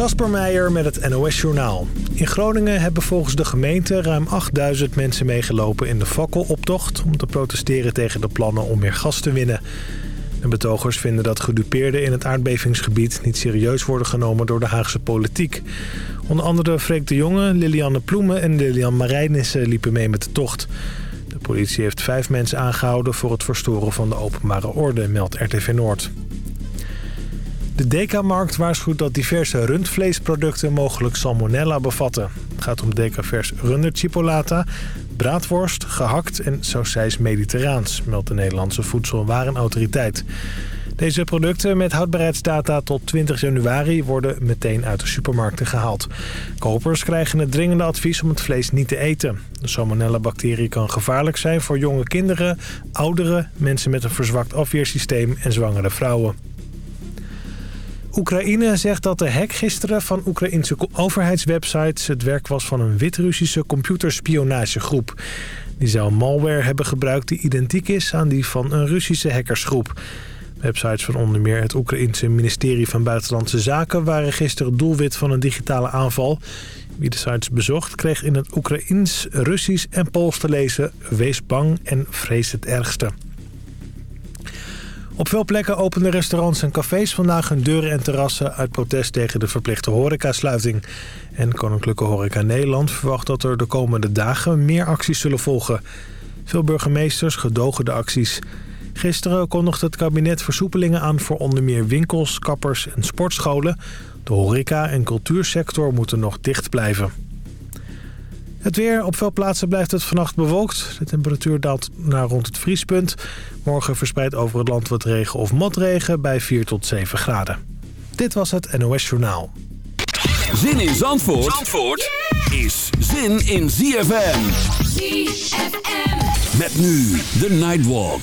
Kasper Meijer met het NOS-journaal. In Groningen hebben volgens de gemeente ruim 8000 mensen meegelopen in de fakkeloptocht... om te protesteren tegen de plannen om meer gas te winnen. De betogers vinden dat gedupeerden in het aardbevingsgebied... niet serieus worden genomen door de Haagse politiek. Onder andere Freek de Jonge, Lilianne Ploemen en Lilian Marijnissen liepen mee met de tocht. De politie heeft vijf mensen aangehouden voor het verstoren van de openbare orde, meldt RTV Noord. De Dekamarkt waarschuwt dat diverse rundvleesproducten mogelijk salmonella bevatten. Het gaat om Dekavers runderchipolata, braadworst, gehakt en sausijs mediterraans, meldt de Nederlandse Voedsel- en Warenautoriteit. Deze producten met houdbaarheidsdata tot 20 januari worden meteen uit de supermarkten gehaald. Kopers krijgen het dringende advies om het vlees niet te eten. De salmonella-bacterie kan gevaarlijk zijn voor jonge kinderen, ouderen, mensen met een verzwakt afweersysteem en zwangere vrouwen. Oekraïne zegt dat de hack gisteren van Oekraïnse overheidswebsites... het werk was van een Wit-Russische computerspionagegroep. Die zou malware hebben gebruikt die identiek is aan die van een Russische hackersgroep. Websites van onder meer het Oekraïnse ministerie van Buitenlandse Zaken... waren gisteren doelwit van een digitale aanval. Wie de sites bezocht kreeg in het Oekraïens, Russisch en Pools te lezen... wees bang en vrees het ergste. Op veel plekken openen restaurants en cafés vandaag hun deuren en terrassen... uit protest tegen de verplichte horecasluiting. En Koninklijke Horeca Nederland verwacht dat er de komende dagen meer acties zullen volgen. Veel burgemeesters gedogen de acties. Gisteren kondigde het kabinet versoepelingen aan voor onder meer winkels, kappers en sportscholen. De horeca- en cultuursector moeten nog dicht blijven. Het weer. Op veel plaatsen blijft het vannacht bewolkt. De temperatuur daalt naar rond het vriespunt. Morgen verspreidt over het land wat regen of motregen bij 4 tot 7 graden. Dit was het NOS Journaal. Zin in Zandvoort, Zandvoort is zin in ZFM. ZFM. Met nu de Nightwalk.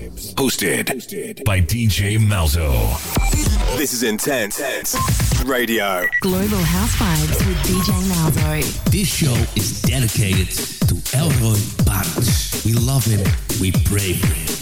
Hosted by DJ Malzo. This is Intense Radio. Global House Vibes with DJ Malzo. This show is dedicated to Elroy Barnes. We love him. We pray for him.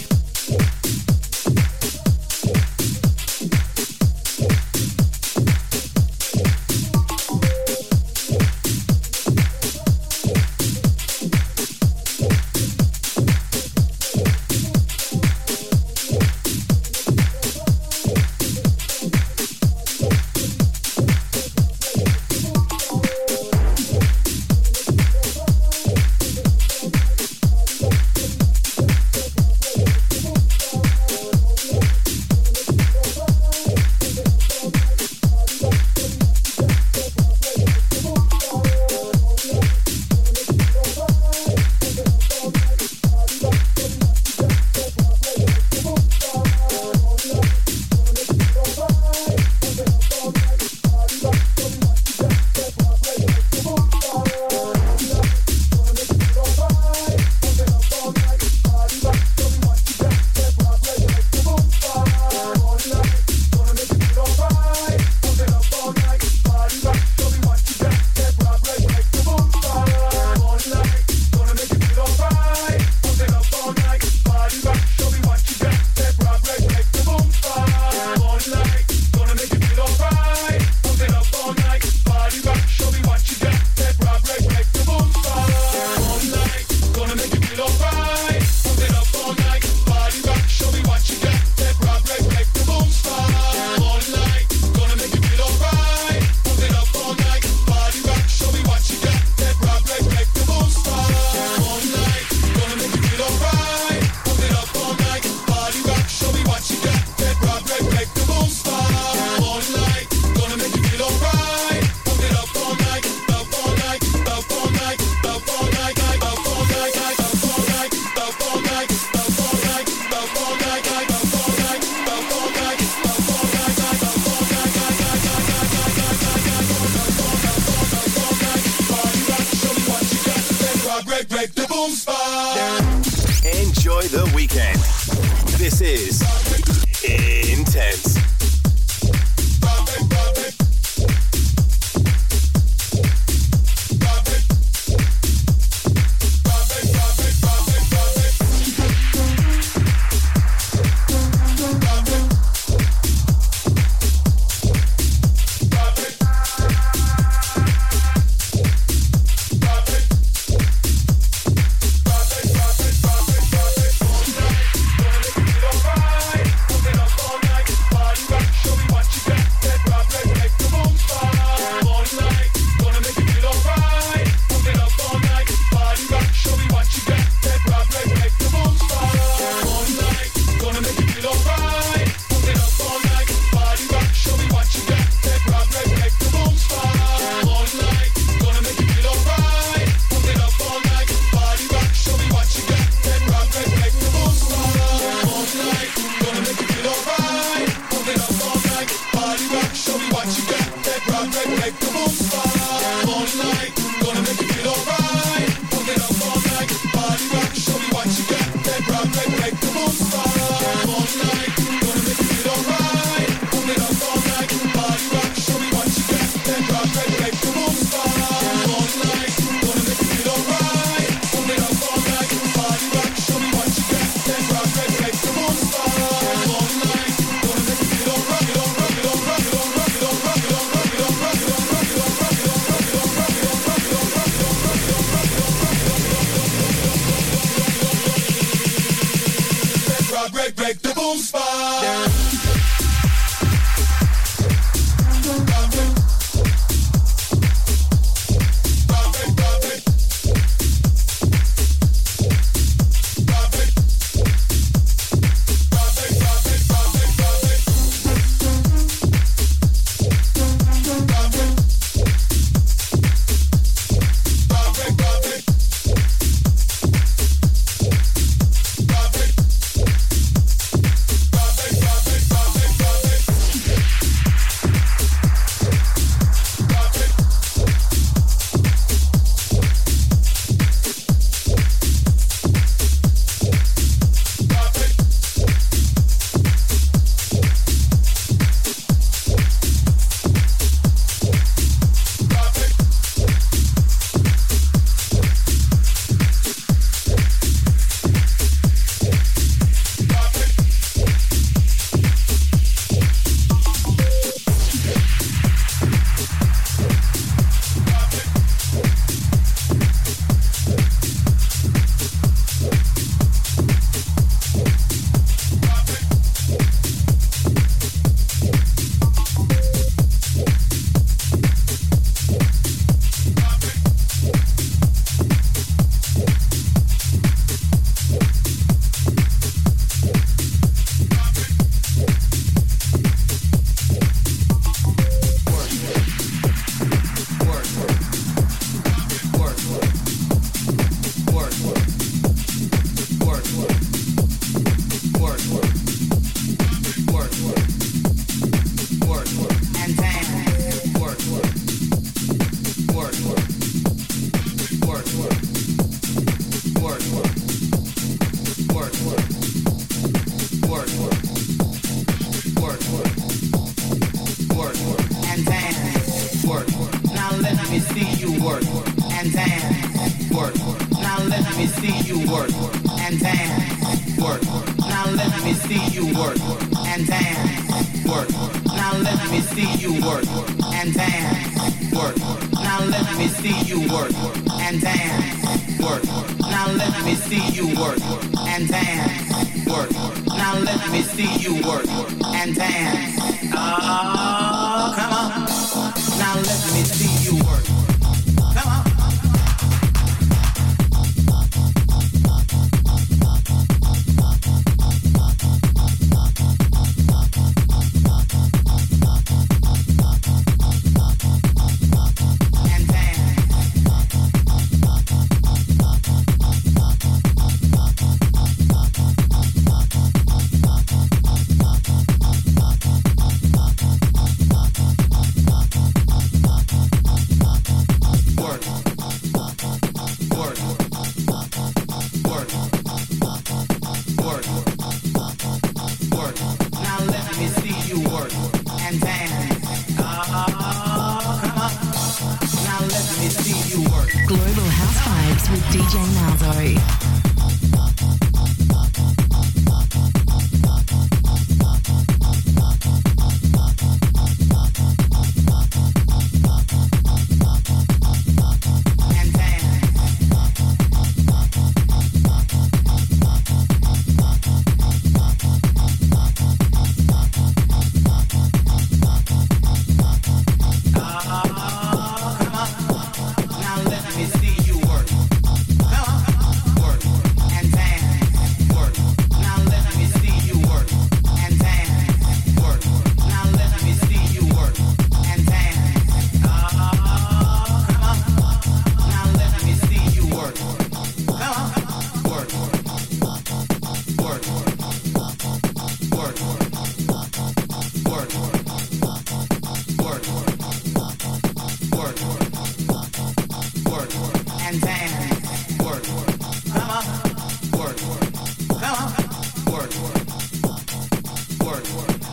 work.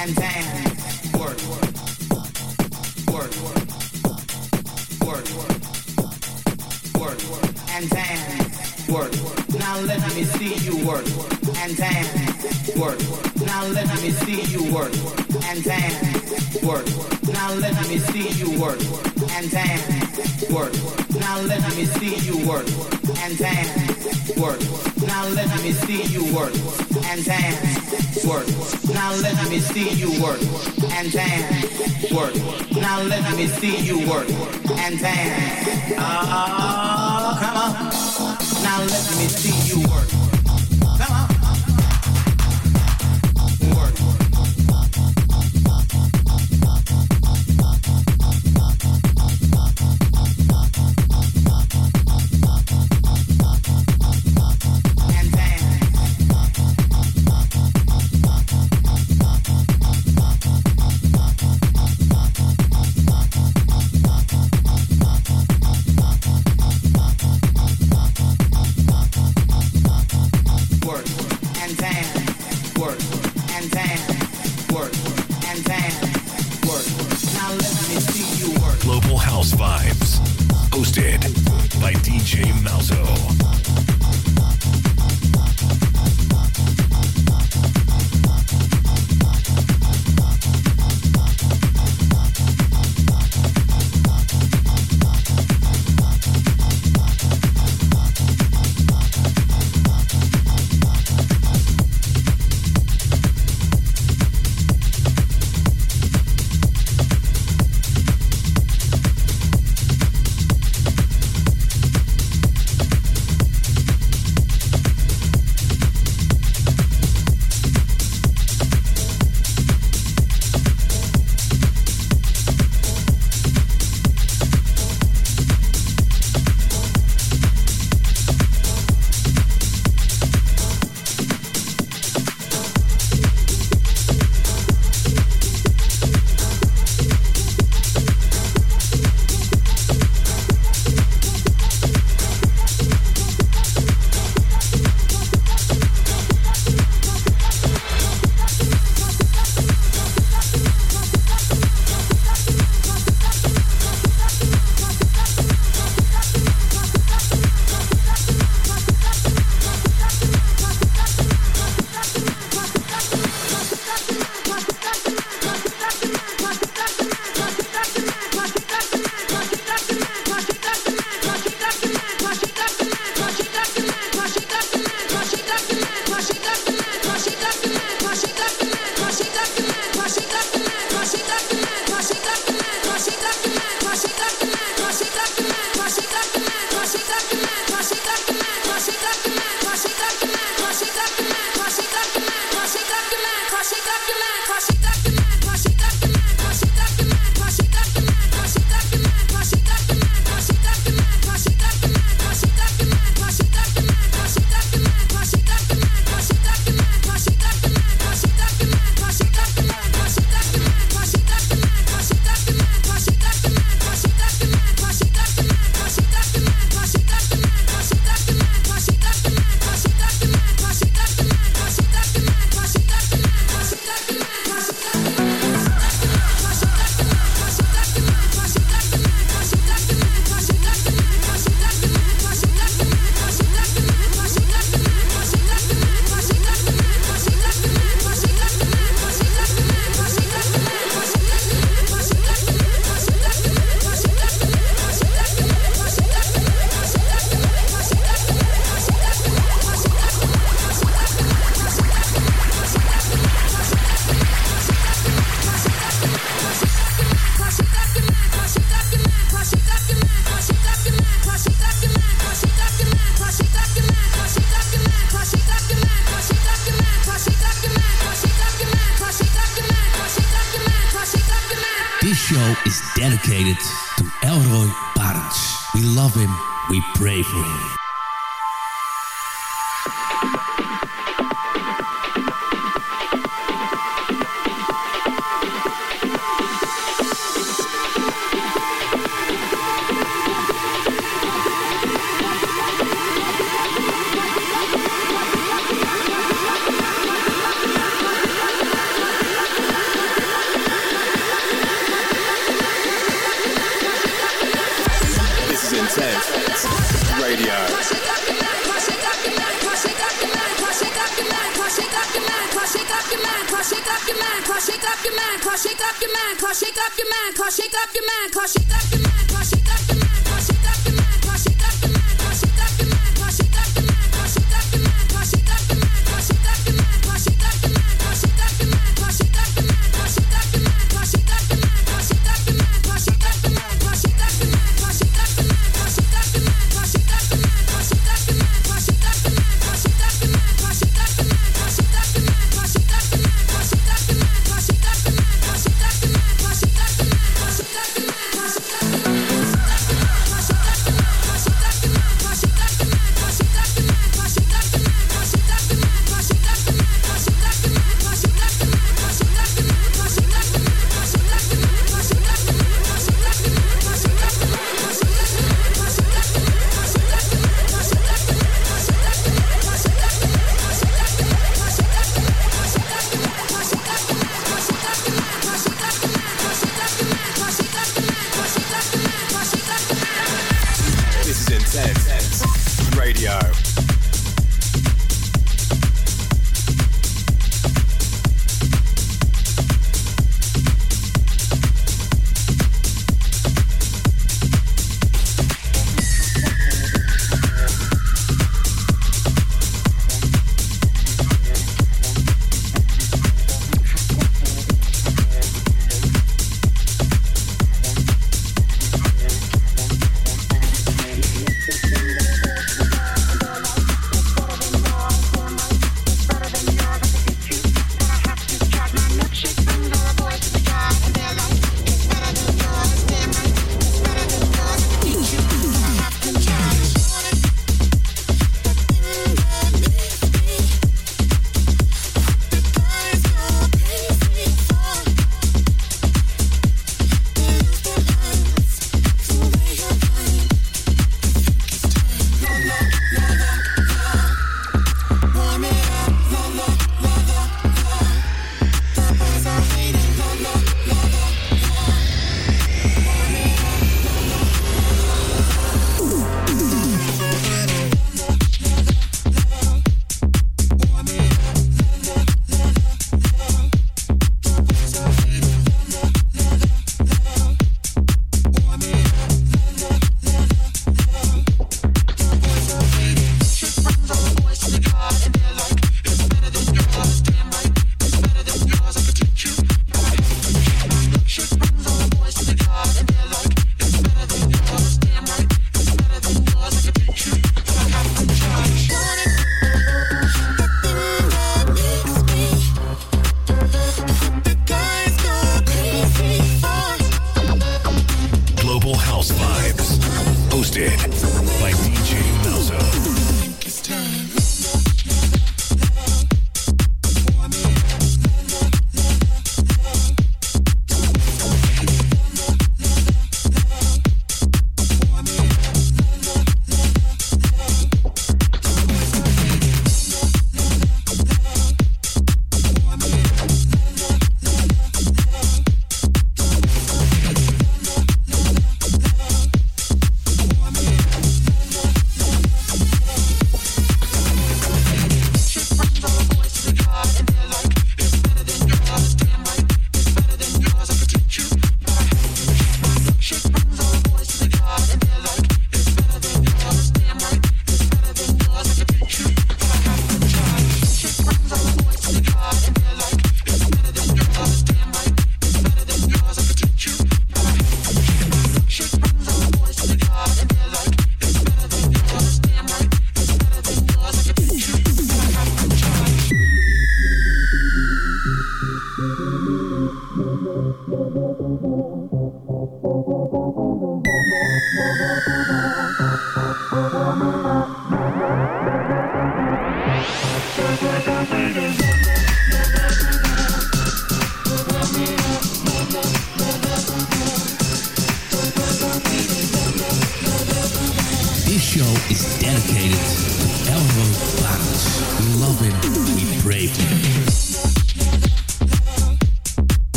And dance, work. Work, work, work. And dance, work. Now let me see you work and dance, work. Now let me see you work and dance, work. Now let me see you work and dance, work. Now let me see you work and dance, work. Now let me see you work and dance, work. Now let me see you work and dance, work. Now let me see you work and dance. Ah, on. Now let me see you work.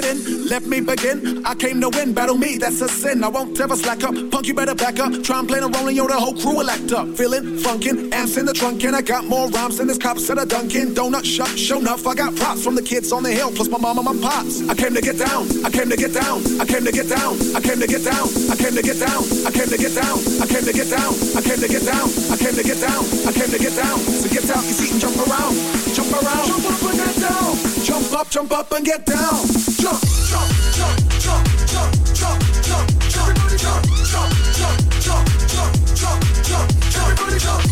let me begin. I came to win, battle me, that's a sin. I won't ever slack up. Punk, you better back up. Try and play a role and yo, the whole crew will act up. Feeling funkin', amps in the trunk, and I got more rhymes than this cops at a Dunkin' Donut shop. Show enough, I got props from the kids on the hill, plus my mom and my pops. I came to get down, I came to get down, I came to get down, I came to get down, I came to get down, I came to get down, I came to get down, I came to get down, I came to get down, I came to get down. So get out your seat and jump around, around. Jump up and get down. Jump up, jump up and get down. Jump, jump, jump, jump, jump, jump, jump, jump. Everybody jump, jump, jump, jump, jump, jump, jump. Everybody jump.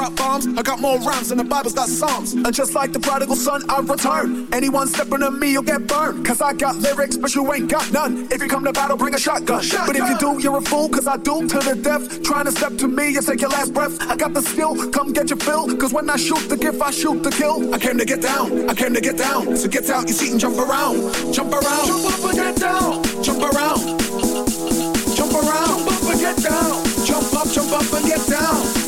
Moms, I drop bombs. I got more rhymes than the Bible's got songs. And just like the prodigal son, I return. Anyone stepping on me, you'll get burned. Cause I got lyrics, but you ain't got none. If you come to battle, bring a shotgun. But if you do, you're a fool, cause I do to the death. Trying to step to me, you take your last breath. I got the skill, come get your fill. Cause when I shoot the gift, I shoot the kill. I came to get down, I came to get down. So get out your seat and jump around. Jump around, jump up and get down. Jump around, jump around, jump up and get down. Jump up, jump up and get down.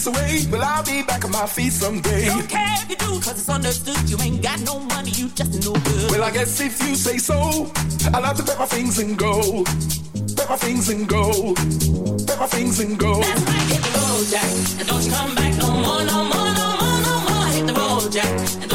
this away. Well, I'll be back on my feet someday. Don't care if you do, cause it's understood. You ain't got no money, you just no good. Well, I guess if you say so, I'll have to pack my things and go. Pack my things and go. Pack my things and go. That's right, hit the road, Jack. And don't you come back no more, no more, no more, no more. Hit the road, Jack. And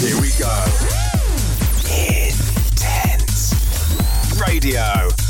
Here we go. Intense Radio.